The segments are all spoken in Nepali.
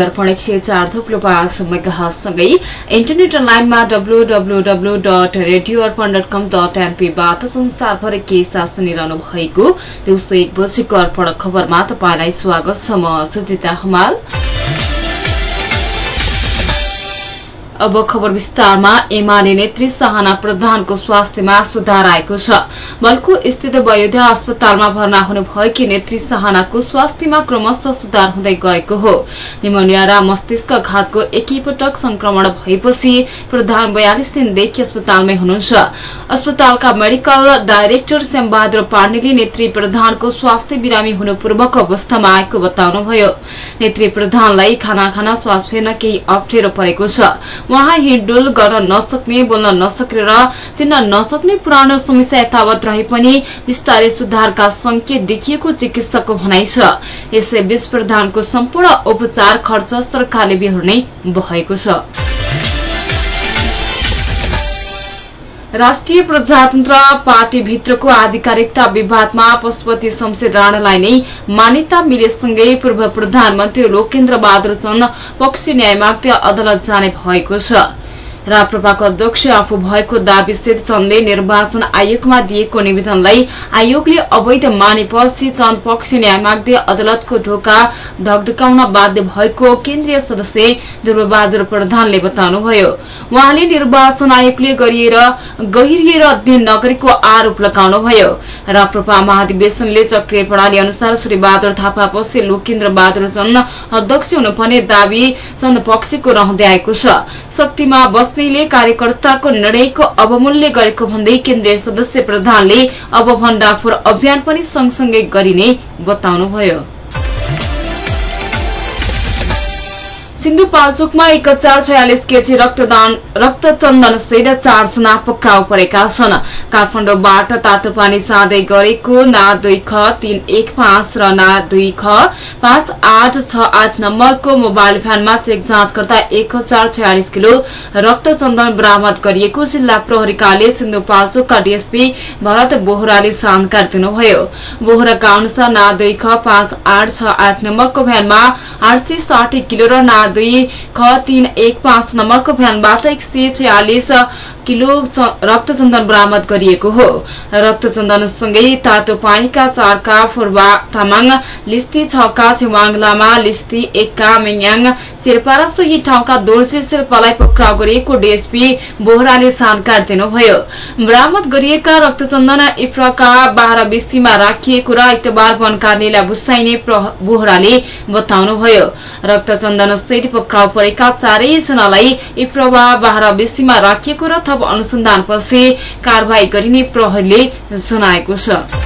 अर्पण एक सय चार थुप्लो पाँच मेगासँगै इन्टरनेट लाइनमा W W W dot radio Arpan dot com dot एनपीबाट संसारभरि के साथ सुनिरहनु भएको दिउँसो एक बजीको अर्पण खबरमा तपाईँलाई स्वागत छ म सुजिता हमाल। अब खबर विस्तारमा एमाले नेत्री सहाना प्रधानको स्वास्थ्यमा सुधार आएको छ। बल्कु स्थित वयोध्या अस्पतालमा भर्ना हुनुभएकी नेत्री सहानाको स्वास्थ्यमा क्रमशः सुधार हुँदै गएको हो। निमोनिया र मस्तिष्क घातको एकैपटक संक्रमण भएपछि प्रधान बयालिस दिनदेखि अस्पतालमै हुनुहुन्छ। अस्पतालका मेडिकल डाइरेक्टर श्यामबहादुर पाण्डेले नेत्री प्रधानको स्वास्थ्य बिरामी हुनु पूर्वको अवस्थामा आएको बताउनुभयो। नेत्री प्रधानलाई खाना खान श्वास फेर्न केही अप्ठ्यारो परेको छ। उहाँ हिँडडुल गर्न नसक्ने बोल्न नसक्ने र चिन्न नसक्ने पुरानो समस्या यथावत रहे पनि विस्तारै सुधारका संकेत देखिएको चिकित्सकको भनाइ छ। यसैबीच प्रधानको सम्पूर्ण उपचार खर्च सरकारले बेहोर्ने भएको छ। राष्ट्रिय प्रजातन्त्र पार्टीभित्रको आधिकारिकता विवादमा पशुपति शमशेर राणालाई नै मान्यता मिलेसँगै पूर्व प्रधानमन्त्री लोकेन्द्र बहादुर चन्द पक्षी न्याय माग्दै अदालत जाने भएको छ। राप्रपाको अध्यक्ष आफू भएको दावीसित चन्दले निर्वाचन आयोगमा दिएको निवेदनलाई आयोगले अवैध मानेपछि चन्द पक्ष न्याय माग्दै अदालतको ढोका ढकढकाउन बाध्य भएको केन्द्रीय सदस्य ध्रुवबहादुर प्रधानले बताउनुभयो। उहाँले निर्वाचन आयोगले गरिएर गहिरिएर अध्ययन नगरेको आरोप लगाउनुभयो। राप्रपा महाधिवेशनले चक्रिय प्रणाली अनुसार श्रीबहादुर थापापछि लोकेन्द्र बहादुर चन्द अध्यक्ष हुनुपर्ने दावी चन्द पक्षको रहँदै आएको छ। शक्तिमा बस्नेले कार्यकर्ताको निर्णयको अवमूल्य गरेको भन्दै केन्द्रीय सदस्य प्रधानले अब भण्डाफोर अभियान पनि सँगसँगै गरिने बताउनुभयो। सिन्धुपाल्चोकमा एक हजार छयालिस केजी रक्तदान रक्तचन्दन सहित चारजना पक्राउ परेका छन्। काठमाडौँबाट तातो पानी साँदै गरेको ना दुई ख तीन एक पाँच र ना दुई ख पाँच आठ छ आठ नम्बरको मोबाइल भ्यानमा चेक जाँच गर्दा एक हजार छयालिस किलो रक्तचन्दन बरामद गरिएको जिल्ला प्रहरीकाले सिन्धुपाल्चोकका डीएसपी भरत बोहराले जानकारी दिनुभयो। बोहराका अनुसार ना दुई ख पाँच आठ छ आठ नम्बरको भ्यानमा आठ सय साठी किलो र ना दुई ख तीन एक पाँच नम्बरको भ्यानबाट एक सय छयालिस किलो रक्तचन्दन बरामद गरिएको हो। रक्तचन्दनसँगै तातो पानीका चारका फुर्वा तामाङ लिस्ती छका छिवाङ लामा लिस्ती एकका मेङयाङ शेर्पा र सोही ठाउँका दोर्जे शेर्पालाई पक्राउ गरिएको डीएसपी बोहराले जानकारी दिनुभयो। बरामद गरिएका रक्तचन्दन इफ्रका बाह्र बिसीमा राखिएको र आइतबार वन कार्यालयलाई बुसाइने बोहराले बताउनुभयो। रक्तचन्दन सहित पक्राउ परेका चारैजनालाई इफ्रवा बाह्र बिसीमा राखिएको र थप अनुसन्धानपछि कारवाही गरिने प्रहरीले जनाएको छ।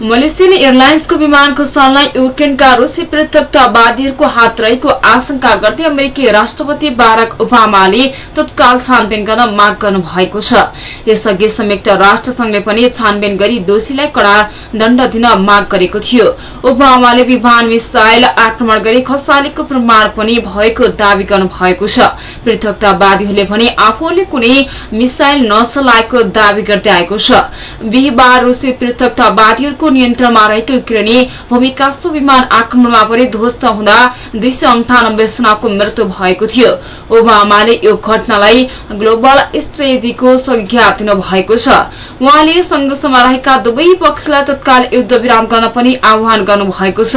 मलेसियन एयरलाइन्सको विमानको साललाई युक्रेनका रूसी पृथकतावादीहरूको हात रहेको आशंका गर्दै अमेरिकी राष्ट्रपति बाराक ओबामाले तत्काल छानबिन गर्न माग गर्नु भएको छ। यसअघि संयुक्त राष्ट्रसंघले पनि छानबिन गरी दोषीलाई कड़ा दण्ड दिन माग गरेको थियो। ओबामाले विमान मिसाइल आक्रमण गरी खसालेको प्रमाण पनि भएको दावी गर्नु भएको छ पृथकतावादीहरूले भने आफूले कुनै मिसाइल नचलाएको दावी गर्दै आएको छ। बिहिबार रूसी पृथकतावादीहरूको नियन्त्रणमा रहेको युक्रेनी भूमिकासो विमान आक्रमणमा पनि ध्वस्त हुँदा दुई सय अन्ठानब्बे जनाको मृत्यु भएको थियो। ओबामाले यो घटनालाई ग्लोबल स्ट्रेटेजीको संज्ञा दिनुभएको छ। उहाँले संघर्षमा रहेका दुवै पक्षलाई तत्काल युद्ध विराम गर्न पनि आह्वान गर्नुभएको छ।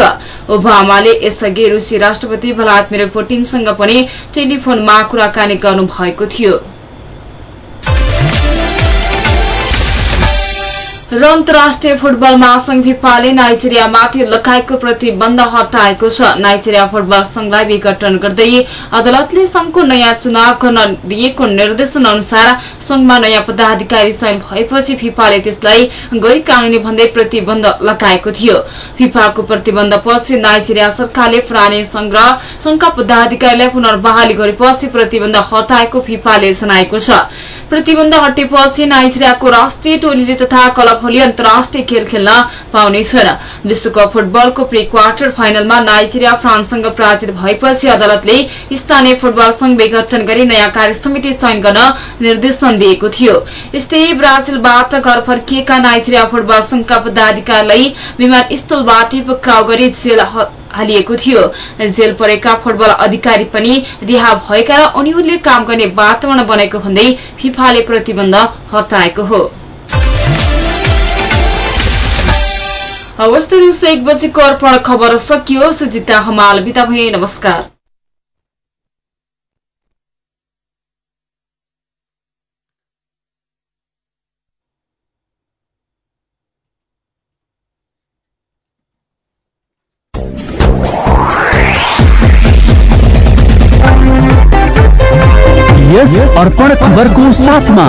ओबामाले यसअघि रूसी राष्ट्रपति भ्लादिमिर पुटिनसँग पनि टेलिफोनमा कुराकानी गर्नुभएको थियो। र अन्तर्राष्ट्रिय फुटबल महासंघ फिफाले नाइजेरियामाथि लगाएको प्रतिबन्ध हटाएको छ। नाइजेरिया फुटबल संघलाई विघटन गर्दै अदालतले संघको नयाँ चुनाव गर्न दिएको निर्देशन अनुसार संघमा नयाँ पदाधिकारी चयन भएपछि फिफाले त्यसलाई गैर कानूनी भन्दै प्रतिबन्ध लगाएको थियो। फिफाको प्रतिबन्धपछि नाइजेरिया सरकारले पुराने संघ र संघका पदाधिकारीलाई पुनर्बहाली गरेपछि प्रतिबन्ध हटाएको फिफाले जनाएको छ। प्रतिबन्ध हटेपछि नाइजेरियाको राष्ट्रिय टोलीले तथा क्लब भोलि अन्तर्राष्ट्रिय खेल खेल्न पाउनेछन् विश्वकप फुटबलको प्री क्वार्टर फाइनलमा नाइजेरिया फ्रान्ससँग पराजित भएपछि अदालतले स्थानीय फुटबल संघ विघटन गरी नयाँ कार्य समिति चयन गर्न निर्देशन दिएको थियो। यस्तै ब्राजिलबाट घर फर्किएका नाइजेरिया फुटबल संघका पदाधिकारीलाई विमानस्थलबाट पक्राउ गरी जेल हालिएको थियो। जेल परेका फुटबल अधिकारी पनि रिहा भएका र उनीहरूले काम गर्ने वातावरण बनेको भन्दै फिफाले प्रतिबन्ध हटाएको हो। अवस्था दिउँसो एक बजेको अर्पण खबर सकियो सुजिता हमाल बिता भए नमस्कार। अर्पण खबरको साथमा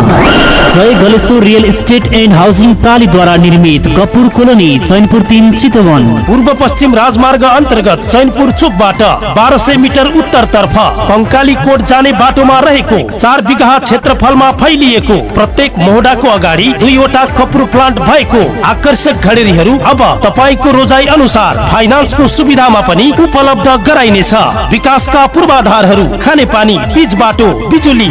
Jay Galeshwar real estate and housing प्रणालीद्वारा निर्मित कपुर कोलोनी चैनपुर तिन चितवन। पूर्व पश्चिम राजमार्ग अन्तर्गत चैनपुर चोकबाट बाह्र सय मिटर उत्तरतर्फ कङ्काली कोट जाने बाटोमा रहेको चार बिघा क्षेत्रफलमा फैलिएको प्रत्येक मोहडाको अगाडि दुईवटा कपुर प्लान्ट भएको आकर्षक घडेरीहरू अब तपाईँको रोजाइ अनुसार फाइनान्सको सुविधामा पनि उपलब्ध गराइनेछ। विकासका पूर्वाधारहरू खाने पानी पिच बाटो बिजुली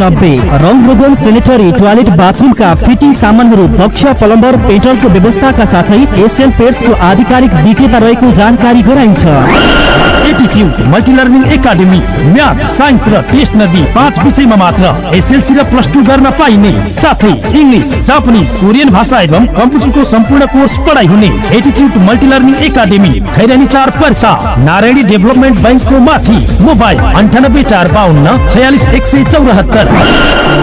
नब्बे। रङ रोगन सेनेटरी टोयलेट बाथरुमका फिटिङ सामानहरू दक्ष प्लम्बर पेट्रोलको व्यवस्थाका साथै एसियन पेट्सको आधिकारिक विक्रेता रहेको जानकारी गराइन्छ। एटिच्युड मल्टिलर्निङ एकाडेमी म्याथ साइन्स र टेस्ट नदी पाँच विषयमा मात्र एसएलसी र प्लस टू गर्न पाइने। साथै इङ्ग्लिस जापानिज कोरियन भाषा एवं कम्प्युटरको सम्पूर्ण कोर्स पढाइ हुने एटिच्युड मल्टिलर्निङ एकाडेमी खैरानी चार पर्सा नारायणी डेभलपमेन्ट ब्याङ्कको माथि मोबाइल अन्ठानब्बे चार बाहन्न छयालिस एक सय चौरात्तर।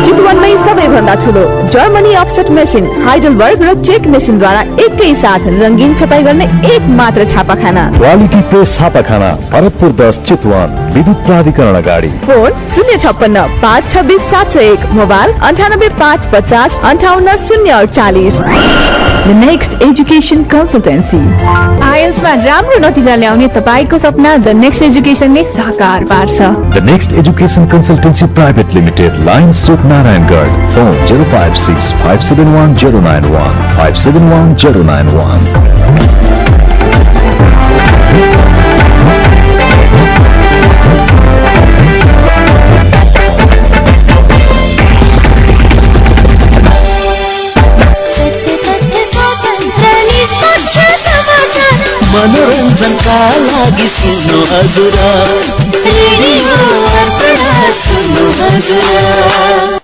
चितवनमै सबै भन्दा ठुलो जर्मनी अफसेट मेसिन हाइडलबर्ग र चेक मेसिनद्वारा एकै साथ रङ्गीन छपाई गर्ने एक मात्र छापाखाना। क्वालिटी प्रेस छापाखाना भरतपुर दस चितवन विद्युत प्राधिकरण अगाडि। फोन शून्य छप्पन्न पाँच छब्बिस सात सय एक मोबाइल अन्ठानब्बे पाँच पचास अन्ठाउन्न शून्य अडचालिस। Next education consultancy. आइएल्समा राम्रो नतिजा ल्याउने तपाईँको सपना द नेक्स्ट एजुकेसनले साकार पार्छ। The next education consultancy private limited line सुक Narayangarh phone zero five six five seven one zero nine one five seven one zero nine one मनोरञ्जनका लागि सुन्नु हजुर रेडियो अर्पण सुन्नु हजुर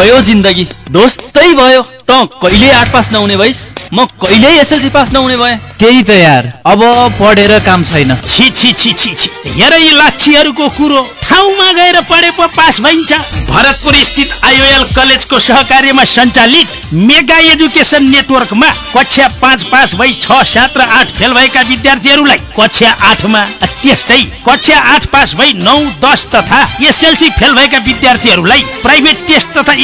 गयो जिन्दगी। दोस्तै भयो। त कहिले आठ पास नहुने भइस म कहिल्यै एसएलसी पास नहुने भए। त्यही त यार। अब पढेर काम छैन। छि छि छि छि छि। हेर यी लाछीहरूको कुरो। ठाउँमा गएर पढे पो पास भइन्छ। भरतपुर स्थित आइओएल कलेजको सहकार्यमा सञ्चालित मेगा एजुकेसन नेटवर्कमा कक्षा पाँच पास भई छ सात र आठ फेल भएका विद्यार्थीहरूलाई कक्षा आठमा त्यस्तै कक्षा आठ पास भई नौ दस तथा एसएलसी फेल भएका विद्यार्थीहरूलाई प्राइभेट टेस्ट तथा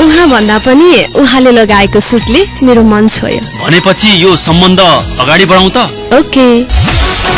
उहाँ भन्दा पनि उहाँले लगाएको सुटले मेरो मन छोयो। भनेपछि यो सम्बन्ध अगाडि बढाउँ त? ओके।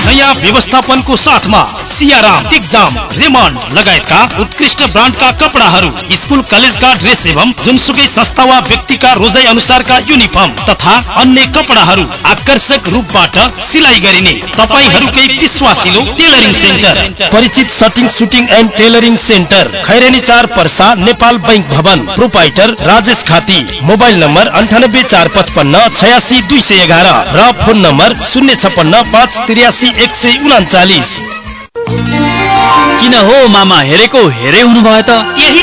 नयाँ व्यवस्थापनको साथमा सियाराम टिकजाम रेमन्ड लगायतका उत्कृष्ट ब्रान्डका कपडाहरू स्कुल कलेजका ड्रेस एवं जुनसुकै संस्था वा व्यक्तिका रोजाइ अनुसारका युनिफर्म तथा अन्य कपडाहरू आकर्षक रूपबाट सिलाइ गरिने तपाईँहरूकै विश्वासिलो टेलरिङ सेन्टर। परिचित shirting suiting and tailoring centre Khaireni चार पर्सा नेपाल बैंक भवन। Proprietor Rajesh Khati. Mobile number अन्ठानब्बे चार पचपन्न छयासी दुई सय एघार र फोन नम्बर शून्य छपन्न पाँच त्रियासी एक सय उनाचालिस। किन हो मामा हेरेको हेरे हुनुभयो त? यही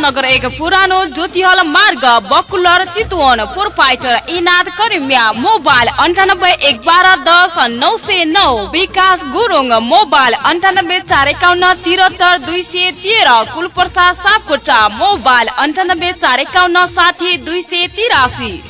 रत्नगर एक पुरानो ज्योतिहल मार्ग बकुलर चितवन प्रोपाइटर इनाद करिमिया मोबाइल अन्ठानब्बे एक बाह्र दस नौ सय नौ विकास गुरुङ मोबाइल अन्ठानब्बे चार एकाउन्न तिहत्तर दुई सय तेह्र कुलप्रसाद सापकोटा मोबाइल अन्ठानब्बे चार एकाउन्न साठी दुई सय तिरासी।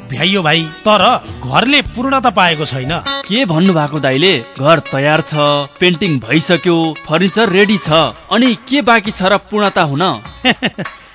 भ्याइयो भाइ तर घरले पूर्णता पाएको छैन। के भन्नु भएको दाइले घर तयार छ पेन्टिङ भइसक्यो फर्निचर रेडी छ अनि के बाँकी छ र पूर्णता हुन?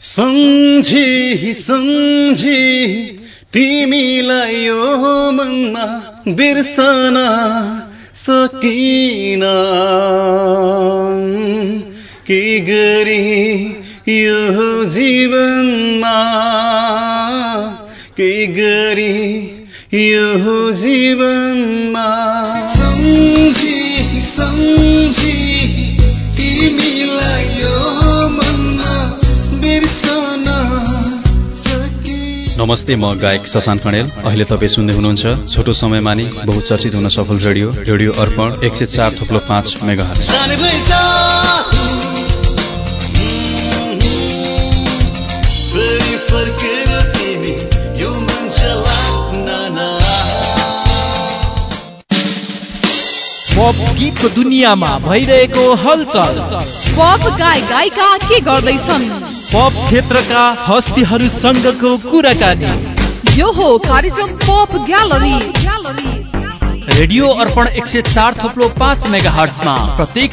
सम्झी सम्झी तिमीलाई यो मनमा बिर्सन सकिन। के गरी यो जीवनमा के गरी यो जीवनमा। सम्झी सम्झी तिमीलाई नमस्ते म गायक शशान्त कणेल अहिले तपाईँ सुन्दै हुनुहुन्छ छोटो समयमा नै बहुचर्चित हुन सफल रेडियो रेडियो अर्पण एक सय चार थुप्लो पाँच मेगा पप गीतको दुनियाँमा भइरहेको हलचल। पप गाय गायिका के गर्दैछन्? पप क्षेत्रका हस्तीहरूसँगको कुराकानी। यो हो कार्यक्रम पप ग्यालरी रेडियो अर्पण एक सय चार थोप्लो पाँच मेगा हर्समा प्रत्येक